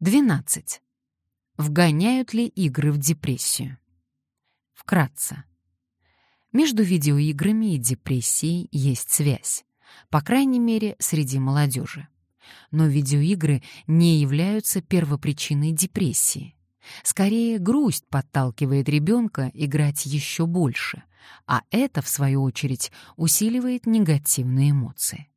12. Вгоняют ли игры в депрессию? Вкратце. Между видеоиграми и депрессией есть связь, по крайней мере, среди молодежи. Но видеоигры не являются первопричиной депрессии. Скорее, грусть подталкивает ребенка играть еще больше, а это, в свою очередь, усиливает негативные эмоции.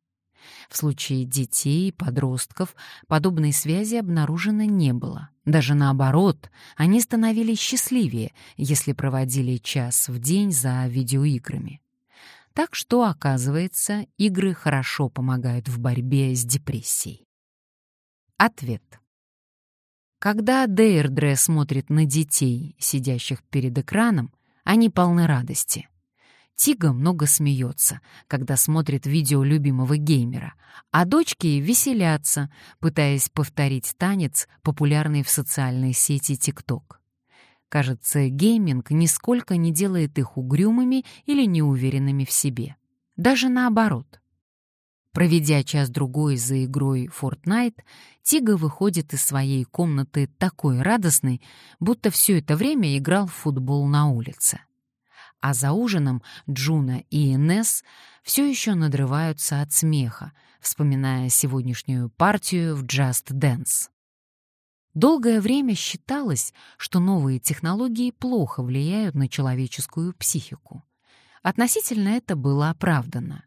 В случае детей и подростков подобной связи обнаружено не было. Даже наоборот, они становились счастливее, если проводили час в день за видеоиграми. Так что, оказывается, игры хорошо помогают в борьбе с депрессией. Ответ. Когда Дейрдре смотрит на детей, сидящих перед экраном, они полны радости. Тига много смеется, когда смотрит видео любимого геймера, а дочки веселятся, пытаясь повторить танец, популярный в социальной сети TikTok. Кажется, гейминг нисколько не делает их угрюмыми или неуверенными в себе. Даже наоборот. Проведя час-другой за игрой Fortnite, Тига выходит из своей комнаты такой радостный, будто все это время играл в футбол на улице а за ужином Джуна и Инесс все еще надрываются от смеха, вспоминая сегодняшнюю партию в Just Dance. Долгое время считалось, что новые технологии плохо влияют на человеческую психику. Относительно это было оправдано.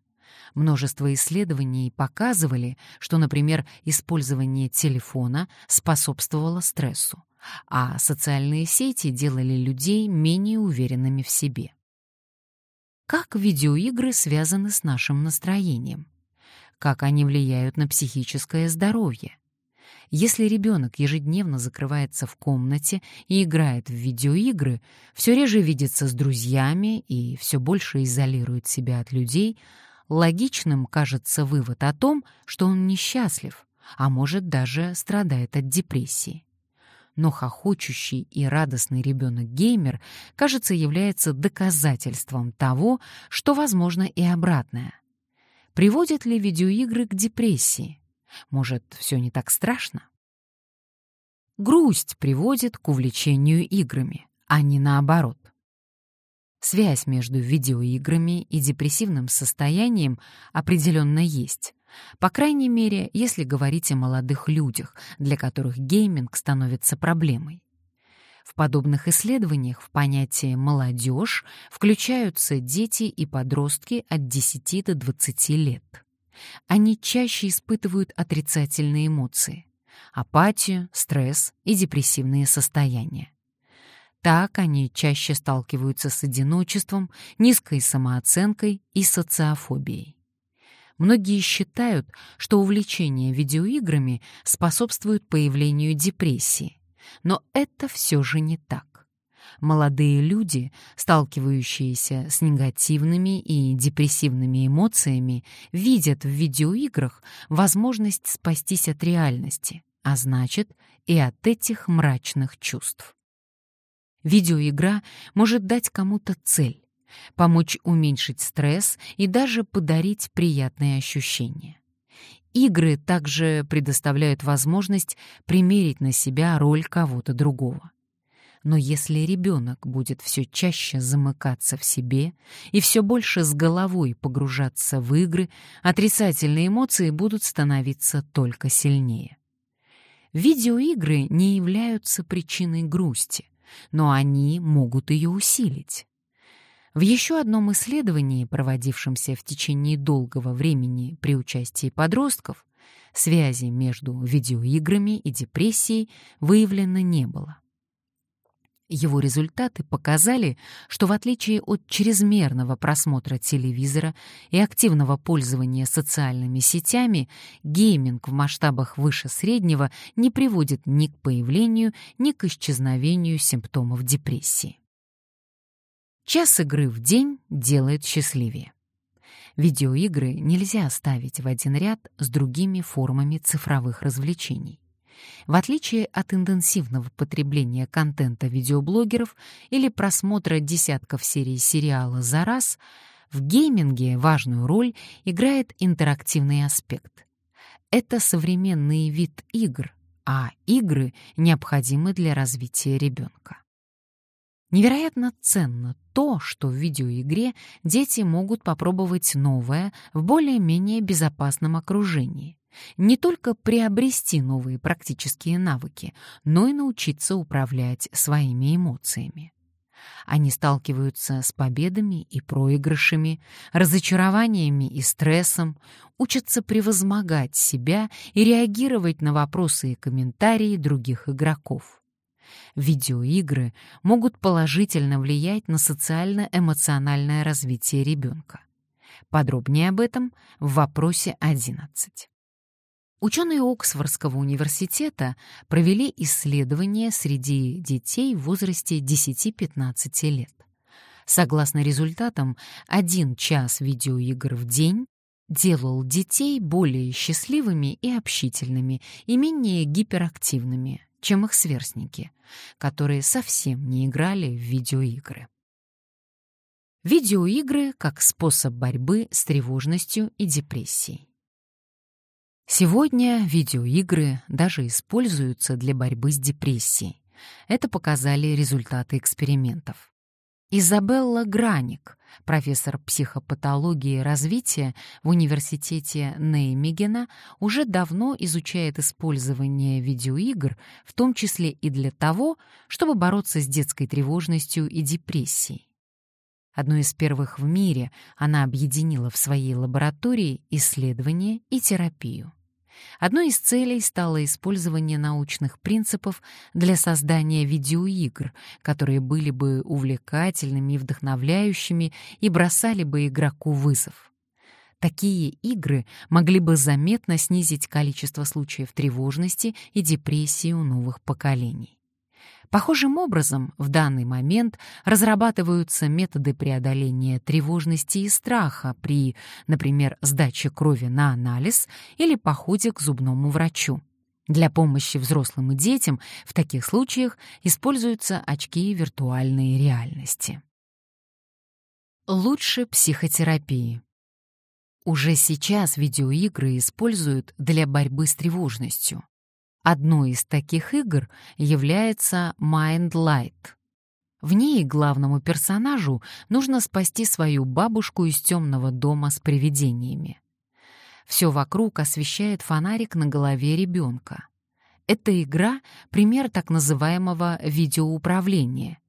Множество исследований показывали, что, например, использование телефона способствовало стрессу, а социальные сети делали людей менее уверенными в себе. Как видеоигры связаны с нашим настроением? Как они влияют на психическое здоровье? Если ребенок ежедневно закрывается в комнате и играет в видеоигры, все реже видится с друзьями и все больше изолирует себя от людей, логичным кажется вывод о том, что он несчастлив, а может даже страдает от депрессии но хохочущий и радостный ребенок-геймер, кажется, является доказательством того, что возможно и обратное. Приводят ли видеоигры к депрессии? Может, все не так страшно? Грусть приводит к увлечению играми, а не наоборот. Связь между видеоиграми и депрессивным состоянием определенно есть, по крайней мере, если говорить о молодых людях, для которых гейминг становится проблемой. В подобных исследованиях в понятие «молодежь» включаются дети и подростки от 10 до 20 лет. Они чаще испытывают отрицательные эмоции — апатию, стресс и депрессивные состояния. Так они чаще сталкиваются с одиночеством, низкой самооценкой и социофобией. Многие считают, что увлечение видеоиграми способствует появлению депрессии. Но это все же не так. Молодые люди, сталкивающиеся с негативными и депрессивными эмоциями, видят в видеоиграх возможность спастись от реальности, а значит и от этих мрачных чувств. Видеоигра может дать кому-то цель, помочь уменьшить стресс и даже подарить приятные ощущения. Игры также предоставляют возможность примерить на себя роль кого-то другого. Но если ребенок будет все чаще замыкаться в себе и все больше с головой погружаться в игры, отрицательные эмоции будут становиться только сильнее. Видеоигры не являются причиной грусти, но они могут ее усилить. В еще одном исследовании, проводившемся в течение долгого времени при участии подростков, связи между видеоиграми и депрессией выявлено не было. Его результаты показали, что в отличие от чрезмерного просмотра телевизора и активного пользования социальными сетями, гейминг в масштабах выше среднего не приводит ни к появлению, ни к исчезновению симптомов депрессии. Час игры в день делает счастливее. Видеоигры нельзя ставить в один ряд с другими формами цифровых развлечений. В отличие от интенсивного потребления контента видеоблогеров или просмотра десятков серий сериала за раз, в гейминге важную роль играет интерактивный аспект. Это современный вид игр, а игры необходимы для развития ребенка. Невероятно ценно то, что в видеоигре дети могут попробовать новое в более-менее безопасном окружении. Не только приобрести новые практические навыки, но и научиться управлять своими эмоциями. Они сталкиваются с победами и проигрышами, разочарованиями и стрессом, учатся превозмогать себя и реагировать на вопросы и комментарии других игроков. Видеоигры могут положительно влиять на социально-эмоциональное развитие ребенка. Подробнее об этом в вопросе 11. Ученые Оксфордского университета провели исследование среди детей в возрасте 10-15 лет. Согласно результатам, один час видеоигр в день делал детей более счастливыми и общительными и менее гиперактивными, чем их сверстники, которые совсем не играли в видеоигры. Видеоигры как способ борьбы с тревожностью и депрессией. Сегодня видеоигры даже используются для борьбы с депрессией. Это показали результаты экспериментов. Изабелла Граник, профессор психопатологии и развития в университете Неймегена, уже давно изучает использование видеоигр, в том числе и для того, чтобы бороться с детской тревожностью и депрессией. Одной из первых в мире она объединила в своей лаборатории исследование и терапию. Одной из целей стало использование научных принципов для создания видеоигр, которые были бы увлекательными и вдохновляющими и бросали бы игроку вызов. Такие игры могли бы заметно снизить количество случаев тревожности и депрессии у новых поколений. Похожим образом в данный момент разрабатываются методы преодоления тревожности и страха при, например, сдаче крови на анализ или походе к зубному врачу. Для помощи взрослым и детям в таких случаях используются очки виртуальной реальности. Лучше психотерапии. Уже сейчас видеоигры используют для борьбы с тревожностью. Одной из таких игр является Mind Light. В ней главному персонажу нужно спасти свою бабушку из темного дома с привидениями. Все вокруг освещает фонарик на голове ребенка. Эта игра — пример так называемого видеоуправления.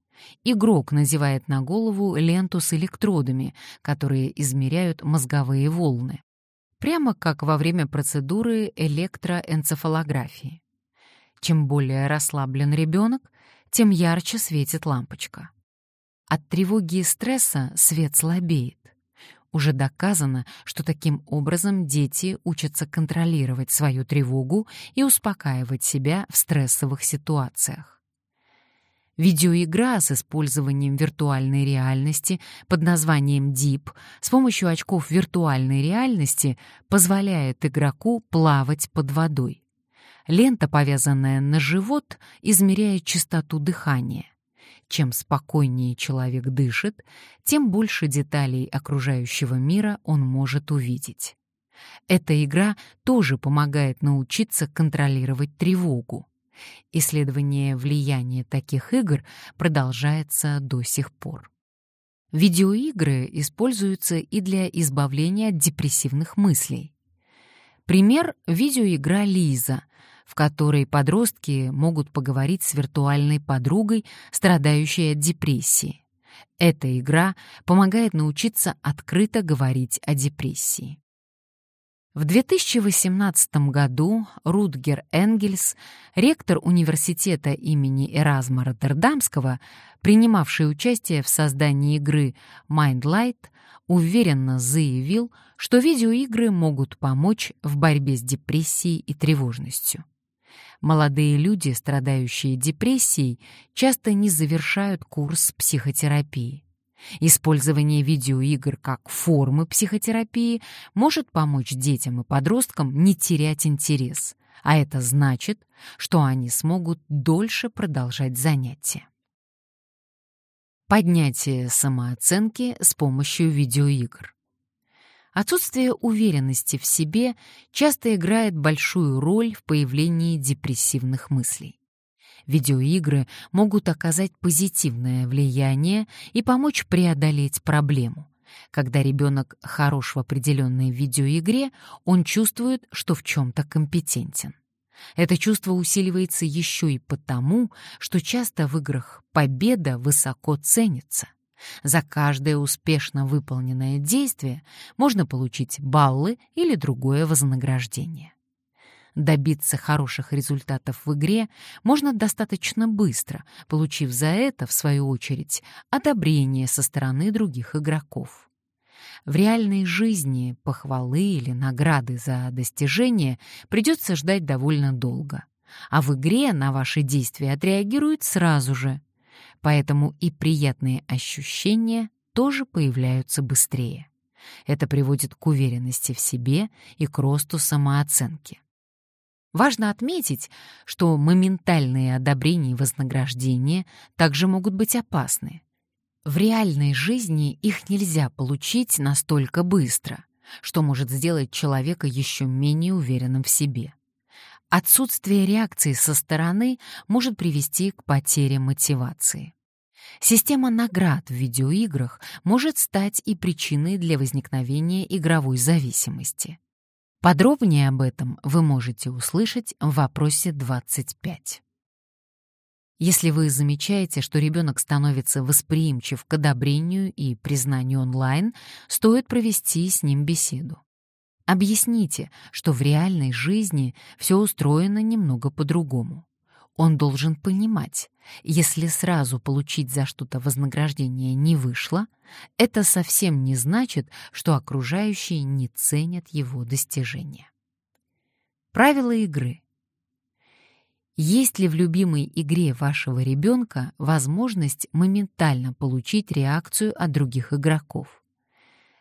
Игрок надевает на голову ленту с электродами, которые измеряют мозговые волны. Прямо как во время процедуры электроэнцефалографии. Чем более расслаблен ребенок, тем ярче светит лампочка. От тревоги и стресса свет слабеет. Уже доказано, что таким образом дети учатся контролировать свою тревогу и успокаивать себя в стрессовых ситуациях. Видеоигра с использованием виртуальной реальности под названием Deep с помощью очков виртуальной реальности позволяет игроку плавать под водой. Лента, повязанная на живот, измеряет частоту дыхания. Чем спокойнее человек дышит, тем больше деталей окружающего мира он может увидеть. Эта игра тоже помогает научиться контролировать тревогу. Исследование влияния таких игр продолжается до сих пор. Видеоигры используются и для избавления от депрессивных мыслей. Пример — видеоигра «Лиза», в которой подростки могут поговорить с виртуальной подругой, страдающей от депрессии. Эта игра помогает научиться открыто говорить о депрессии. В 2018 году Рутгер Энгельс, ректор университета имени Эразма Роттердамского, принимавший участие в создании игры Mind Light, уверенно заявил, что видеоигры могут помочь в борьбе с депрессией и тревожностью. Молодые люди, страдающие депрессией, часто не завершают курс психотерапии. Использование видеоигр как формы психотерапии может помочь детям и подросткам не терять интерес, а это значит, что они смогут дольше продолжать занятия. Поднятие самооценки с помощью видеоигр. Отсутствие уверенности в себе часто играет большую роль в появлении депрессивных мыслей. Видеоигры могут оказать позитивное влияние и помочь преодолеть проблему. Когда ребенок хорош в определенной видеоигре, он чувствует, что в чем-то компетентен. Это чувство усиливается еще и потому, что часто в играх победа высоко ценится. За каждое успешно выполненное действие можно получить баллы или другое вознаграждение. Добиться хороших результатов в игре можно достаточно быстро, получив за это, в свою очередь, одобрение со стороны других игроков. В реальной жизни похвалы или награды за достижения придется ждать довольно долго, а в игре на ваши действия отреагируют сразу же. Поэтому и приятные ощущения тоже появляются быстрее. Это приводит к уверенности в себе и к росту самооценки. Важно отметить, что моментальные одобрения и вознаграждения также могут быть опасны. В реальной жизни их нельзя получить настолько быстро, что может сделать человека еще менее уверенным в себе. Отсутствие реакции со стороны может привести к потере мотивации. Система наград в видеоиграх может стать и причиной для возникновения игровой зависимости. Подробнее об этом вы можете услышать в вопросе 25. Если вы замечаете, что ребенок становится восприимчив к одобрению и признанию онлайн, стоит провести с ним беседу. Объясните, что в реальной жизни все устроено немного по-другому. Он должен понимать, если сразу получить за что-то вознаграждение не вышло, это совсем не значит, что окружающие не ценят его достижения. Правила игры. Есть ли в любимой игре вашего ребенка возможность моментально получить реакцию от других игроков?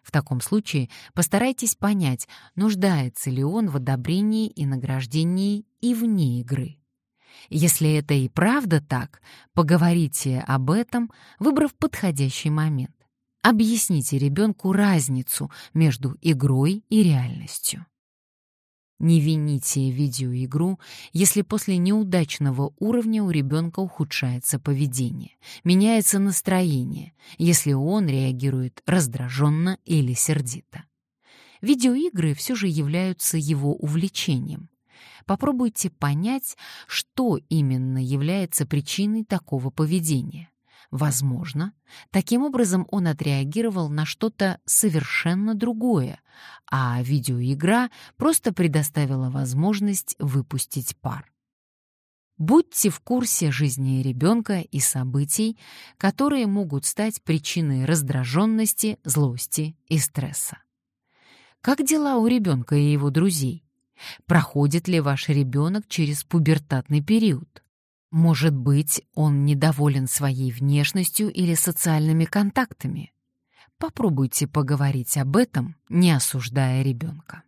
В таком случае постарайтесь понять, нуждается ли он в одобрении и награждении и вне игры. Если это и правда так, поговорите об этом, выбрав подходящий момент. Объясните ребенку разницу между игрой и реальностью. Не вините видеоигру, если после неудачного уровня у ребенка ухудшается поведение, меняется настроение, если он реагирует раздраженно или сердито. Видеоигры все же являются его увлечением. Попробуйте понять, что именно является причиной такого поведения. Возможно, таким образом он отреагировал на что-то совершенно другое, а видеоигра просто предоставила возможность выпустить пар. Будьте в курсе жизни ребенка и событий, которые могут стать причиной раздраженности, злости и стресса. Как дела у ребенка и его друзей? Проходит ли ваш ребенок через пубертатный период? Может быть, он недоволен своей внешностью или социальными контактами? Попробуйте поговорить об этом, не осуждая ребенка.